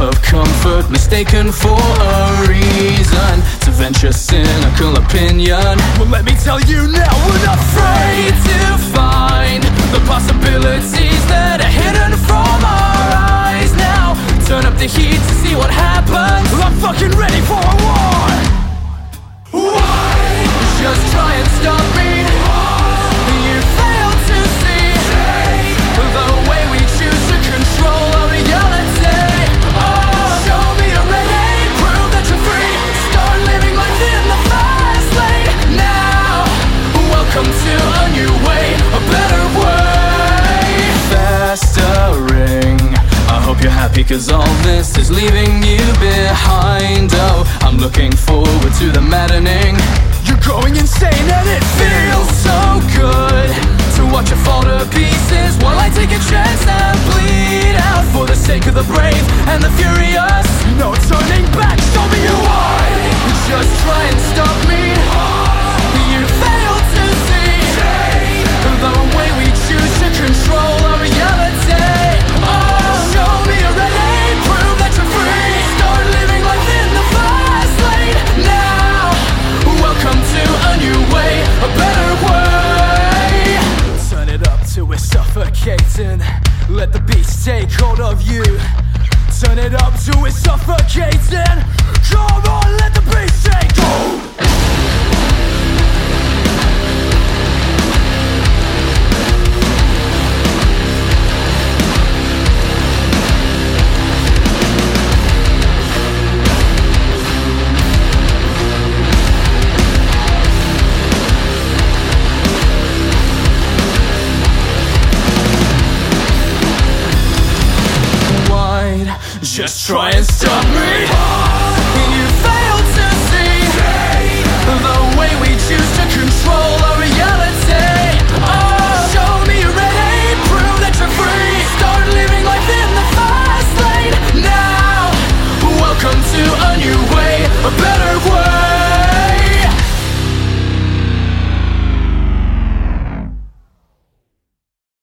of comfort mistaken for a reason to venture cynical opinion. Well, let me tell you now, hope you're happy cause all this is leaving you behind. Oh, I'm looking forward to the maddening. You're going insane and it feels so good to watch you fall to pieces while I take a chance and bleed out for the sake of the brave and the furious. Suffocating. Let the beast take hold of you. Turn it up to we're suffocating. Just try and stop me. You fail